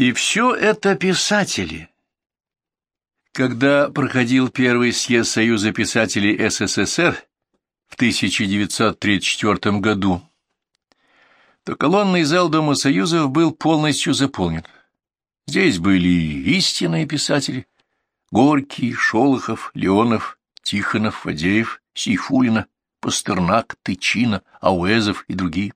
И все это писатели. Когда проходил первый съезд Союза писателей СССР в 1934 году, то колонный зал Дома Союзов был полностью заполнен. Здесь были истинные писатели — Горький, Шолохов, Леонов, Тихонов, Фадеев, Сейфулина, Пастернак, Тычина, Ауэзов и другие.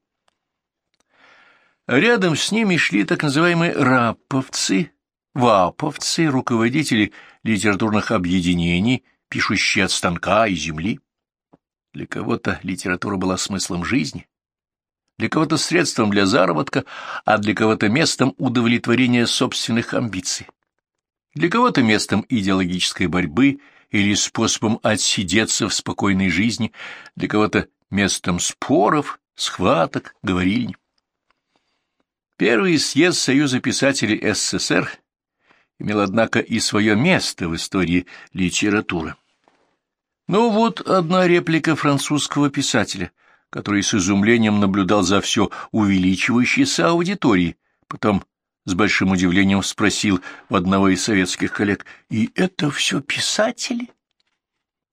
Рядом с ними шли так называемые раповцы, ваповцы, руководители литературных объединений, пишущие от станка и земли. Для кого-то литература была смыслом жизни, для кого-то средством для заработка, а для кого-то местом удовлетворения собственных амбиций. Для кого-то местом идеологической борьбы или способом отсидеться в спокойной жизни, для кого-то местом споров, схваток, говорильни. Первый съезд Союза писателей СССР имел, однако, и свое место в истории литературы. Ну вот одна реплика французского писателя, который с изумлением наблюдал за все увеличивающейся аудиторией, потом с большим удивлением спросил у одного из советских коллег, «И это все писатели?»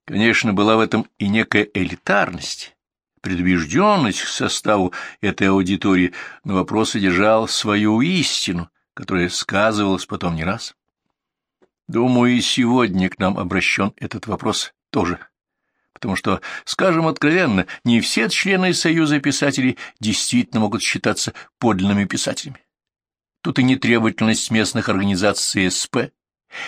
Конечно, была в этом и некая элитарность, предубежденность к составу этой аудитории, но вопрос содержал свою истину, которая сказывалась потом не раз. Думаю, и сегодня к нам обращен этот вопрос тоже, потому что, скажем откровенно, не все члены Союза писателей действительно могут считаться подлинными писателями. Тут и нетребовательность местных организаций СП,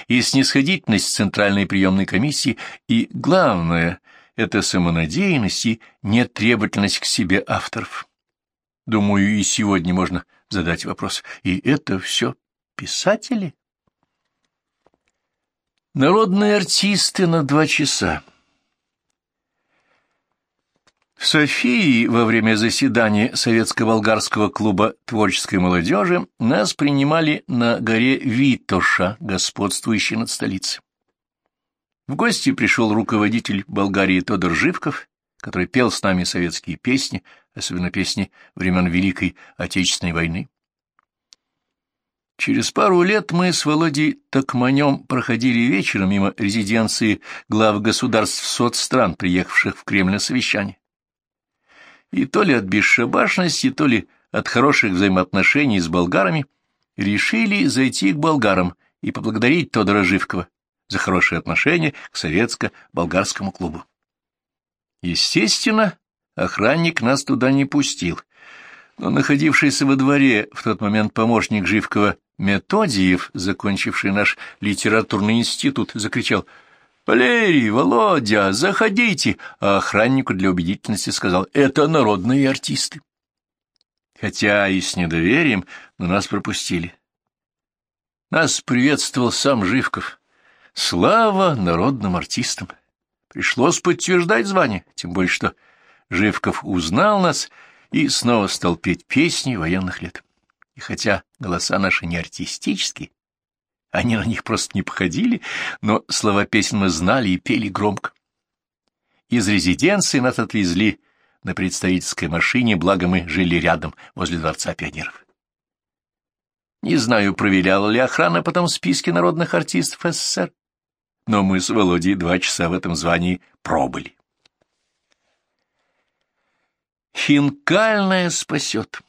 и снисходительность Центральной приемной комиссии, и, главное, это самонадеянность и нетребовательность к себе авторов. Думаю, и сегодня можно задать вопрос. И это все писатели? Народные артисты на два часа. В Софии во время заседания Советско-Болгарского клуба творческой молодежи нас принимали на горе Витоша, господствующей над столицей. В гости пришел руководитель Болгарии Тодор Живков, который пел с нами советские песни, особенно песни времен Великой Отечественной войны. Через пару лет мы с Володей Токманем проходили вечером мимо резиденции глав государств соцстран, приехавших в Кремль на совещание. И то ли от бесшабашности, то ли от хороших взаимоотношений с болгарами решили зайти к болгарам и поблагодарить Тодора Живкова, за хорошие отношения к советско-болгарскому клубу. Естественно, охранник нас туда не пустил, но находившийся во дворе в тот момент помощник Живкова Методиев, закончивший наш литературный институт, закричал «Валерий, Володя, заходите!» А охраннику для убедительности сказал «Это народные артисты». Хотя и с недоверием, но нас пропустили. Нас приветствовал сам Живков. Слава народным артистам! Пришлось подтверждать звание, тем более что Живков узнал нас и снова стал петь песни военных лет. И хотя голоса наши не артистические, они на них просто не походили, но слова песен мы знали и пели громко. Из резиденции нас отвезли на представительской машине, благо мы жили рядом, возле Дворца пионеров. Не знаю, проверяла ли охрана потом списки народных артистов СССР, но мы с Володей два часа в этом звании пробыли. Хинкальная спасет.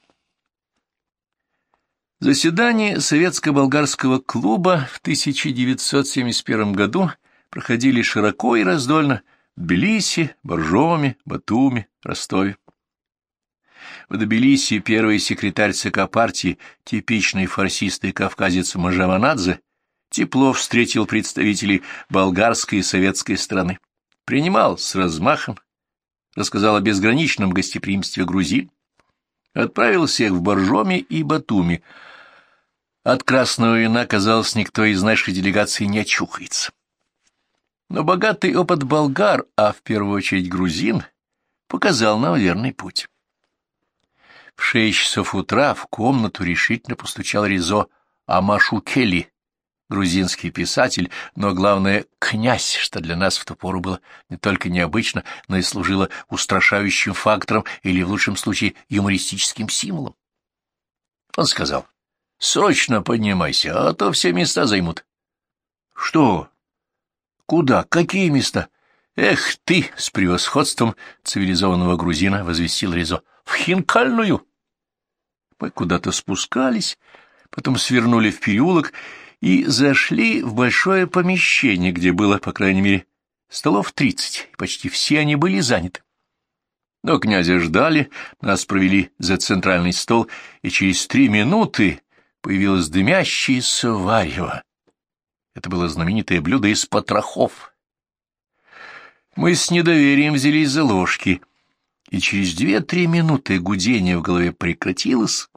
Заседания Советско-болгарского клуба в 1971 году проходили широко и раздольно в Тбилиси, Боржоме, Батуми, Ростове. В Тбилиси первый секретарь ЦК партии, типичный фарсист и кавказец Мажаванадзе, тепло встретил представителей болгарской и советской страны. Принимал с размахом, рассказал о безграничном гостеприимстве грузин, отправил всех в Боржоми и Батуми. От красного вина, казалось, никто из нашей делегации не очухается. Но богатый опыт болгар, а в первую очередь грузин, показал нам верный путь. В шесть часов утра в комнату решительно постучал Ризо Амашу Келли, грузинский писатель, но, главное, князь, что для нас в ту пору было не только необычно, но и служило устрашающим фактором или, в лучшем случае, юмористическим символом. Он сказал, Срочно поднимайся, а то все места займут. — Что? Куда? Какие места? — Эх ты! — с превосходством цивилизованного грузина возвестил Резо. — В Хинкальную! Мы куда-то спускались, потом свернули в переулок и зашли в большое помещение, где было, по крайней мере, столов тридцать, почти все они были заняты. Но князя ждали, нас провели за центральный стол, и через три минуты появилось дымящееся варево. Это было знаменитое блюдо из потрохов. Мы с недоверием взялись за ложки, и через две-три минуты гудение в голове прекратилось,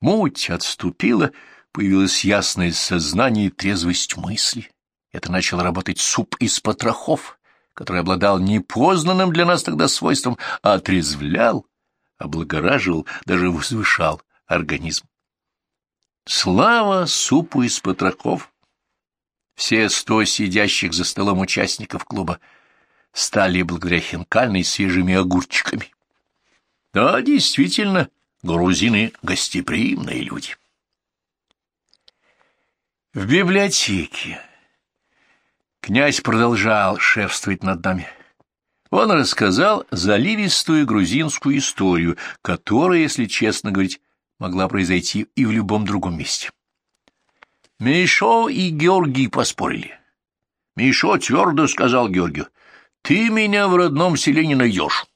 муть отступила, появилось ясное сознание и трезвость мысли. Это начал работать суп из потрохов который обладал непознанным для нас тогда свойством, а отрезвлял, облагораживал, даже возвышал организм. Слава супу из потрохов! Все сто сидящих за столом участников клуба стали благодаря хинкальной свежими огурчиками. Да, действительно, грузины — гостеприимные люди. В библиотеке Князь продолжал шефствовать над нами. Он рассказал заливистую грузинскую историю, которая, если честно говорить, могла произойти и в любом другом месте. Мишо и Георгий поспорили. Мишо твердо сказал Георгию, «Ты меня в родном селе не найдешь».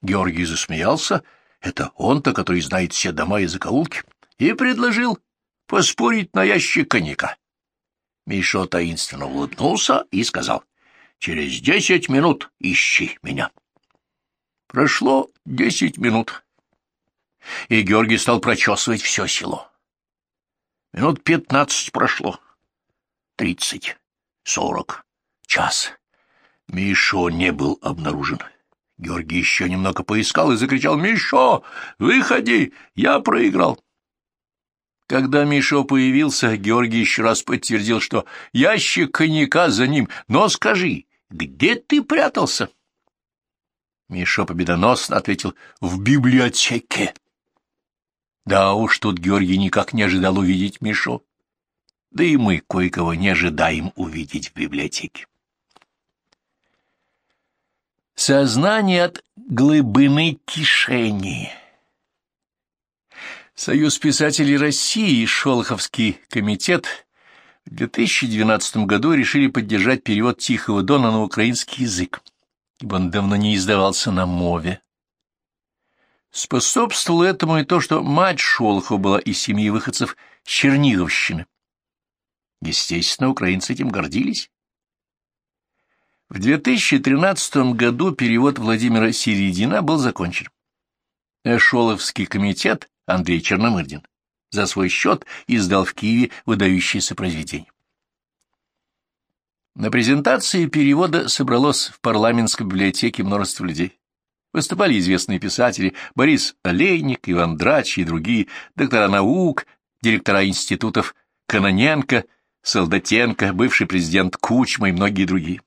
Георгий засмеялся, это он-то, который знает все дома и закоулки, и предложил поспорить на ящик коньяка. Мишо таинственно улыбнулся и сказал, «Через десять минут ищи меня». Прошло десять минут, и Георгий стал прочесывать все село. Минут пятнадцать прошло, тридцать, сорок, час. Мишо не был обнаружен. Георгий еще немного поискал и закричал, «Мишо, выходи, я проиграл». Когда Мишо появился, Георгий еще раз подтвердил, что ящик коньяка за ним. Но скажи, где ты прятался? Мишо победоносно ответил, в библиотеке. Да уж тут Георгий никак не ожидал увидеть Мишо. Да и мы кое-кого не ожидаем увидеть в библиотеке. Сознание от глыбины кишени. Союз писателей России и Шолоховский комитет в 2012 году решили поддержать перевод Тихого Дона на украинский язык, ибо он давно не издавался на мове. Способствовало этому и то, что мать Шолохова была из семьи выходцев с Черниговщины. Естественно, украинцы этим гордились. В 2013 году перевод Владимира Середина был закончен. Шоловский комитет Андрей Черномырдин, за свой счет издал в Киеве выдающееся произведение. На презентации перевода собралось в парламентской библиотеке множество людей. Выступали известные писатели Борис Олейник, Иван Драч и другие, доктора наук, директора институтов Каноненко, Солдатенко, бывший президент Кучма и многие другие.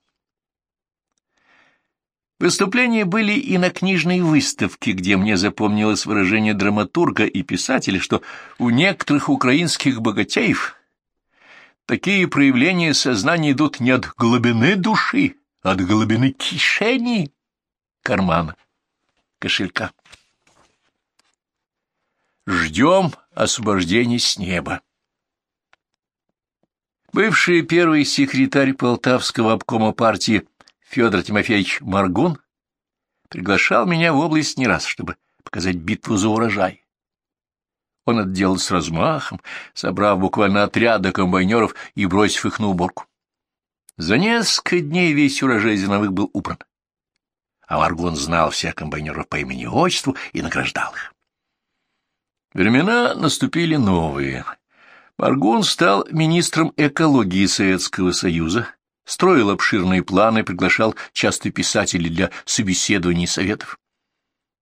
Выступления были и на книжной выставке, где мне запомнилось выражение драматурга и писателя, что у некоторых украинских богатеев такие проявления сознания идут не от глубины души, а от глубины кишени, кармана, кошелька. Ждем освобождения с неба. Бывший первый секретарь Полтавского обкома партии Федор Тимофеевич Маргун приглашал меня в область не раз, чтобы показать битву за урожай. Он это с размахом, собрав буквально отряда комбайнеров и бросив их на уборку. За несколько дней весь урожай зерновых был убран. А Маргун знал всех комбайнеров по имени и отчеству и награждал их. Времена наступили новые. Маргун стал министром экологии Советского Союза, строил обширные планы, приглашал часто писателей для собеседований и советов.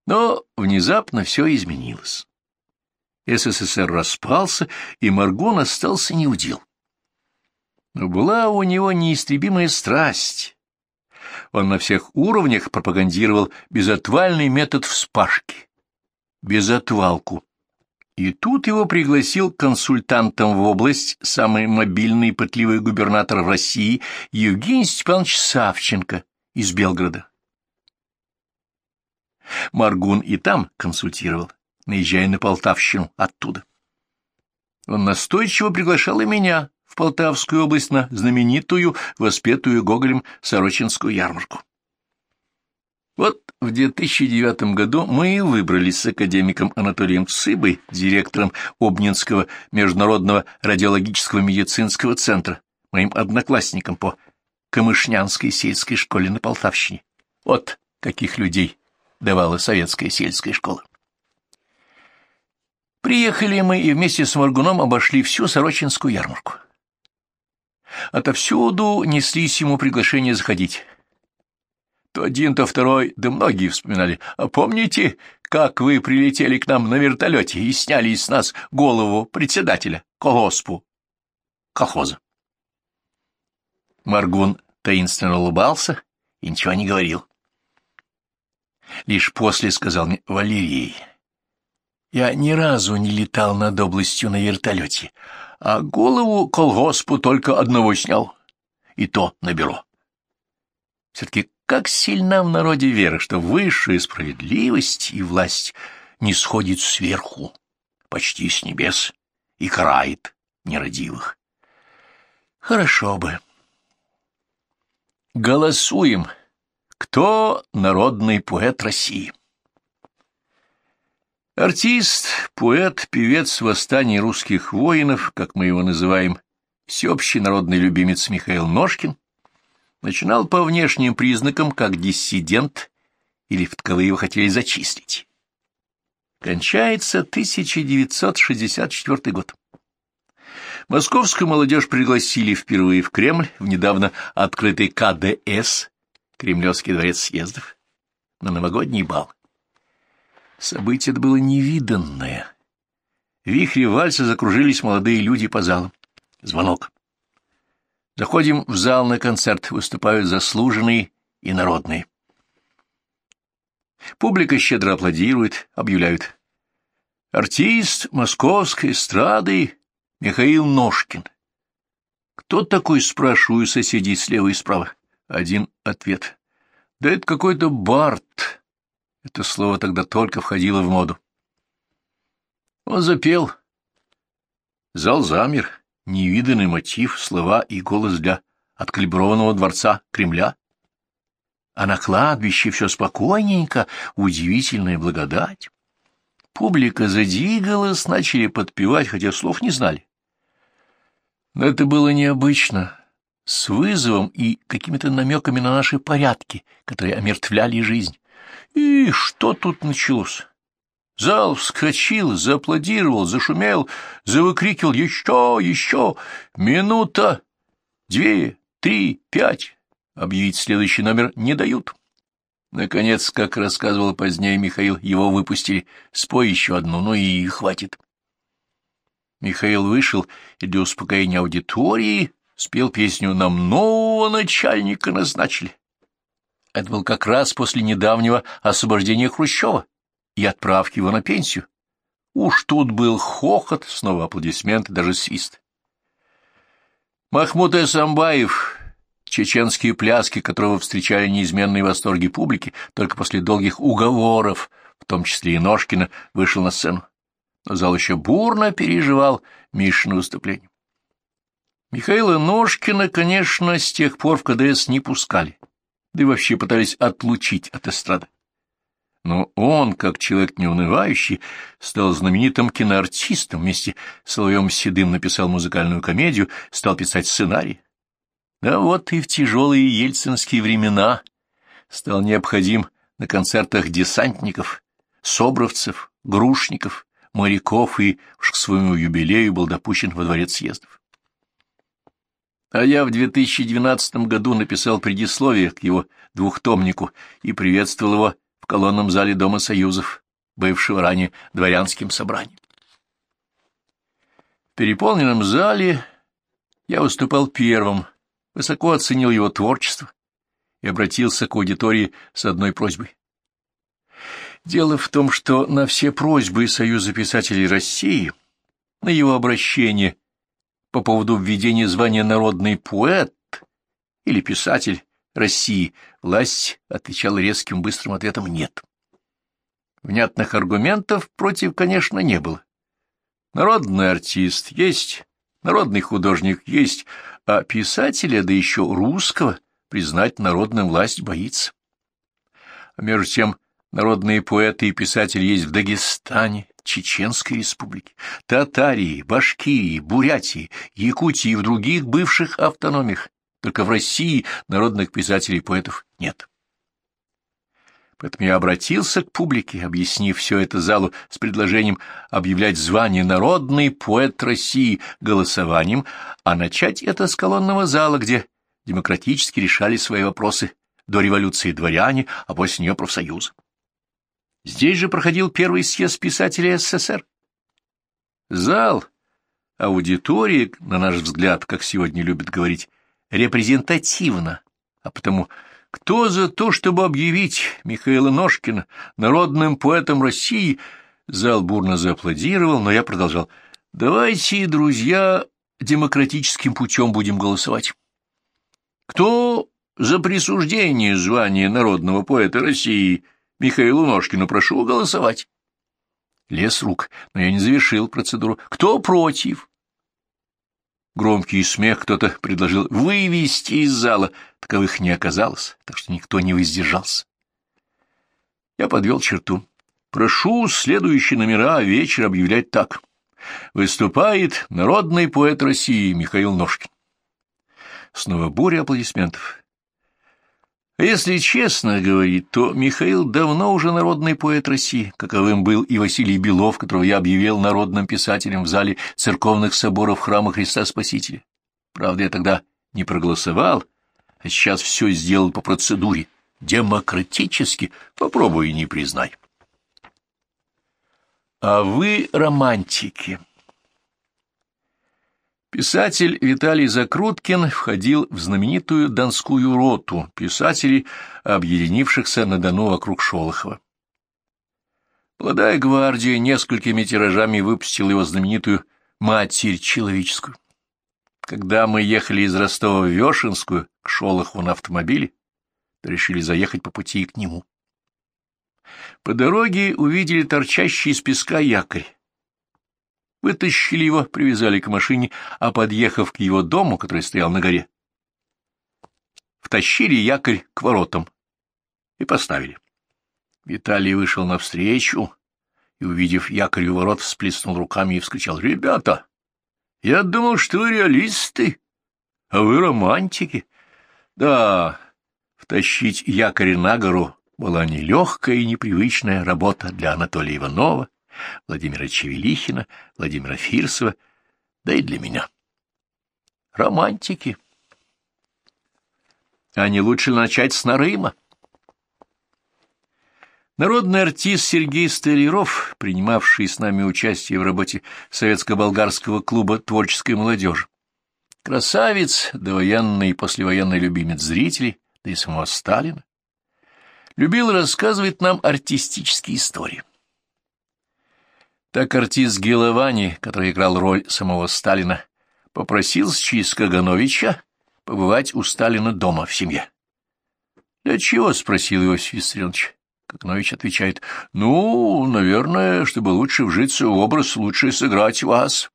Но внезапно все изменилось. СССР распался, и Маргон остался неудел. Но была у него неистребимая страсть. Он на всех уровнях пропагандировал безотвальный метод вспашки, безотвалку, И тут его пригласил консультантом в область самый мобильный и пытливый губернатор России Евгений Степанович Савченко из Белгорода. Маргун и там консультировал, наезжая на Полтавщину оттуда. Он настойчиво приглашал и меня в Полтавскую область на знаменитую, воспетую Гоголем Сорочинскую ярмарку. Вот в 2009 году мы и выбрались с академиком Анатолием Цыбой, директором Обнинского международного радиологического медицинского центра, моим одноклассником по Камышнянской сельской школе на Полтавщине. Вот каких людей давала советская сельская школа. Приехали мы и вместе с Моргуном обошли всю Сорочинскую ярмарку. Отовсюду неслись ему приглашения заходить. То один, то второй, да многие вспоминали. А помните, как вы прилетели к нам на вертолете и сняли из нас голову председателя колоспу колхоза? Маргун таинственно улыбался и ничего не говорил. Лишь после сказал мне Валерий, я ни разу не летал над областью на вертолете, а голову колгоспу только одного снял, и то на бюро. Все-таки как сильна в народе вера, что высшая справедливость и власть не сходит сверху, почти с небес, и карает нерадивых. Хорошо бы. Голосуем. Кто народный поэт России? Артист, поэт, певец восстания русских воинов, как мы его называем, всеобщий народный любимец Михаил Ножкин, начинал по внешним признакам как диссидент, или в таковые его хотели зачислить. Кончается 1964 год. Московскую молодежь пригласили впервые в Кремль в недавно открытый КДС, Кремлевский дворец съездов, на новогодний бал. Событие было невиданное. В вихре вальса закружились молодые люди по залам. Звонок. Заходим в зал на концерт, выступают заслуженные и народные. Публика щедро аплодирует, объявляют. Артист московской эстрады Михаил Ножкин. Кто такой, спрашиваю соседей слева и справа. Один ответ. Да это какой-то Барт. Это слово тогда только входило в моду. Он запел. Зал замер невиданный мотив, слова и голос для откалиброванного дворца Кремля. А на кладбище все спокойненько, удивительная благодать. Публика задвигалась, начали подпевать, хотя слов не знали. Но это было необычно, с вызовом и какими-то намеками на наши порядки, которые омертвляли жизнь. И что тут началось? Зал вскочил, зааплодировал, зашумел, завыкрикивал «Еще! Еще! Минута! Две! Три! Пять!» Объявить следующий номер не дают. Наконец, как рассказывал позднее Михаил, его выпустили. Спой еще одну, ну и хватит. Михаил вышел и для успокоения аудитории спел песню «Нам нового начальника назначили». Это был как раз после недавнего освобождения Хрущева и отправки его на пенсию. Уж тут был хохот, снова аплодисменты, даже свист. Махмуд Эсамбаев, чеченские пляски которого встречали неизменные восторги публики, только после долгих уговоров, в том числе и Ножкина, вышел на сцену. Но зал еще бурно переживал Мишина выступление. Михаила Ножкина, конечно, с тех пор в КДС не пускали, да и вообще пытались отлучить от эстрады. Но он, как человек неунывающий, стал знаменитым киноартистом, вместе с Соловьем Седым написал музыкальную комедию, стал писать сценарий. Да вот и в тяжелые ельцинские времена стал необходим на концертах десантников, собровцев, грушников, моряков и уж к своему юбилею был допущен во дворец съездов. А я в 2012 году написал предисловие к его двухтомнику и приветствовал его колонном зале Дома Союзов, бывшего ранее дворянским собранием. В переполненном зале я выступал первым, высоко оценил его творчество и обратился к аудитории с одной просьбой. Дело в том, что на все просьбы Союза писателей России, на его обращение по поводу введения звания «народный поэт» или «писатель России», власть отвечала резким быстрым ответом «нет». Внятных аргументов против, конечно, не было. Народный артист есть, народный художник есть, а писателя, да еще русского, признать народным власть боится. А между тем, народные поэты и писатели есть в Дагестане, Чеченской республике, Татарии, Башкирии, Бурятии, Якутии и в других бывших автономиях. Только в России народных писателей и поэтов нет. Поэтому я обратился к публике, объяснив все это залу с предложением объявлять звание «Народный поэт России» голосованием, а начать это с колонного зала, где демократически решали свои вопросы до революции дворяне, а после нее профсоюзы. Здесь же проходил первый съезд писателей СССР. Зал, аудитория, на наш взгляд, как сегодня любят говорить, репрезентативно, а потому кто за то, чтобы объявить Михаила Ножкина народным поэтом России? Зал бурно зааплодировал, но я продолжал. Давайте, друзья, демократическим путем будем голосовать. Кто за присуждение звания народного поэта России Михаилу Ножкину прошу голосовать? Лес рук, но я не завершил процедуру. Кто против? Громкий смех кто-то предложил вывести из зала. Таковых не оказалось, так что никто не воздержался. Я подвел черту. Прошу следующие номера вечер объявлять так. Выступает народный поэт России Михаил Ножкин. Снова буря аплодисментов. Если честно говорить, то Михаил давно уже народный поэт России, каковым был и Василий Белов, которого я объявил народным писателем в зале церковных соборов храма Христа Спасителя. Правда, я тогда не проголосовал, а сейчас все сделал по процедуре, демократически, попробуй и не признай. А вы романтики. Писатель Виталий Закруткин входил в знаменитую Донскую роту писателей, объединившихся на Дону вокруг Шолохова. Молодая гвардия несколькими тиражами выпустила его знаменитую «Матерь человеческую». Когда мы ехали из Ростова в Вешенскую к Шолохову на автомобиле, то решили заехать по пути к нему. По дороге увидели торчащий из песка якорь Вытащили его, привязали к машине, а, подъехав к его дому, который стоял на горе, втащили якорь к воротам и поставили. Виталий вышел навстречу и, увидев якорь у ворот, всплеснул руками и вскричал. — Ребята, я думал, что вы реалисты, а вы романтики. Да, втащить якорь на гору была нелегкая и непривычная работа для Анатолия Иванова, Владимира Чевелихина, Владимира Фирсова, да и для меня. Романтики. А не лучше начать с Нарыма? Народный артист Сергей Столяров, принимавший с нами участие в работе Советско-болгарского клуба творческой молодежи. Красавец, довоенный и послевоенный любимец зрителей, да и самого Сталина. Любил рассказывать нам артистические истории. Так артист Геловани, который играл роль самого Сталина, попросил через Кагановича побывать у Сталина дома в семье. — Для чего? — спросил Иосиф Виссарионович. Каганович отвечает, — Ну, наверное, чтобы лучше вжиться в образ, лучше сыграть вас.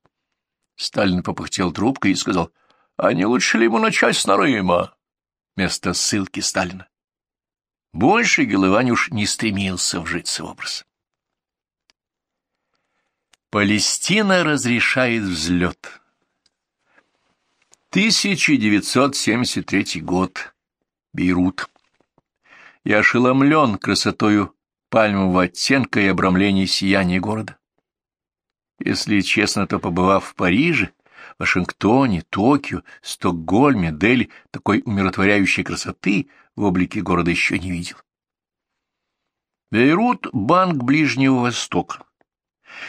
Сталин попыхтел трубкой и сказал, — А не лучше ли ему начать с Нарыма? Вместо ссылки Сталина. Больше Геловани уж не стремился вжиться в образ. Палестина разрешает взлет. 1973 год. Бейрут. Я ошеломлен красотою пальмового оттенка и обрамления сияния города. Если честно, то, побывав в Париже, Вашингтоне, Токио, Стокгольме, Дели, такой умиротворяющей красоты в облике города еще не видел. Бейрут — банк Ближнего Востока.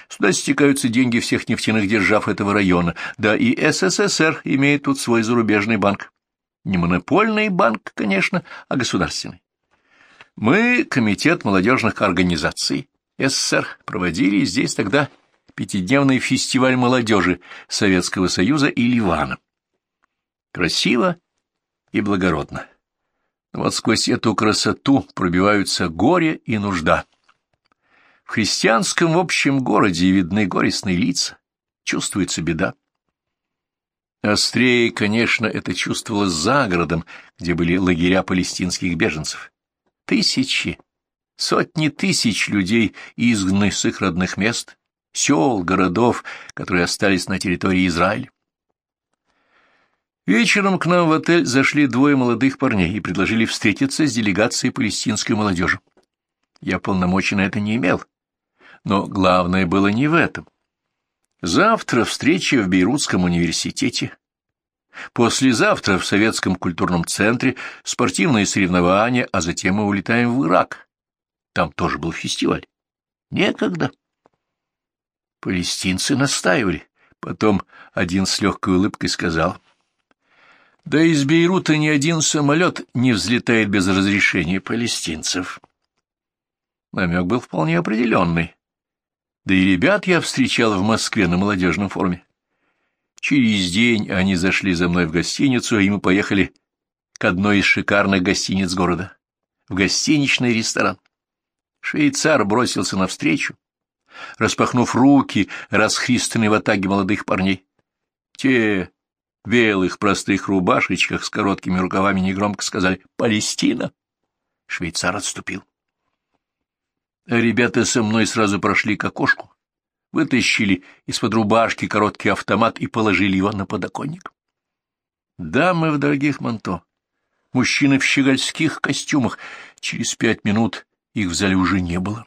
Сюда стекаются деньги всех нефтяных держав этого района, да и СССР имеет тут свой зарубежный банк. Не монопольный банк, конечно, а государственный. Мы, Комитет молодежных организаций СССР, проводили здесь тогда пятидневный фестиваль молодежи Советского Союза и Ливана. Красиво и благородно. Но вот сквозь эту красоту пробиваются горе и нужда. В христианском общем городе видны горестные лица, чувствуется беда. Острее, конечно, это чувствовалось за городом, где были лагеря палестинских беженцев. Тысячи, сотни тысяч людей изгнаны с их родных мест, сел, городов, которые остались на территории Израиля. Вечером к нам в отель зашли двое молодых парней и предложили встретиться с делегацией палестинской молодежи. Я полномочий на это не имел. Но главное было не в этом. Завтра встреча в Бейрутском университете. Послезавтра в Советском культурном центре спортивные соревнования, а затем мы улетаем в Ирак. Там тоже был фестиваль. Некогда. Палестинцы настаивали. Потом один с легкой улыбкой сказал. Да из Бейрута ни один самолет не взлетает без разрешения палестинцев. Намек был вполне определенный. Да и ребят я встречал в Москве на молодежном форуме. Через день они зашли за мной в гостиницу, и мы поехали к одной из шикарных гостиниц города, в гостиничный ресторан. Швейцар бросился навстречу, распахнув руки, расхристанные в атаге молодых парней. Те в белых простых рубашечках с короткими рукавами негромко сказали «Палестина!» Швейцар отступил. Ребята со мной сразу прошли к окошку, вытащили из-под рубашки короткий автомат и положили его на подоконник. Дамы в дорогих манто, мужчины в щегольских костюмах. Через пять минут их в зале уже не было.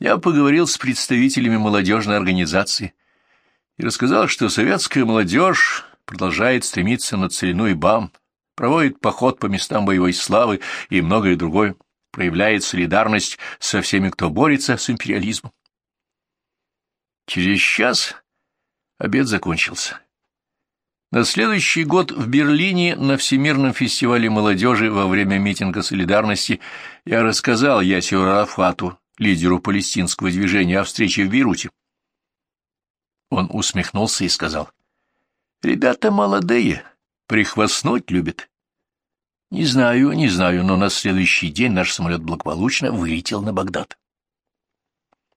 Я поговорил с представителями молодежной организации и рассказал, что советская молодежь продолжает стремиться на целину и бам, проводит поход по местам боевой славы и многое другое проявляет солидарность со всеми, кто борется с империализмом. Через час обед закончился. На следующий год в Берлине на Всемирном фестивале молодежи во время митинга солидарности я рассказал Ясеру Арафату, лидеру палестинского движения, о встрече в Бейруте. Он усмехнулся и сказал, «Ребята молодые, прихвастнуть любят. Не знаю, не знаю, но на следующий день наш самолет благополучно вылетел на Багдад.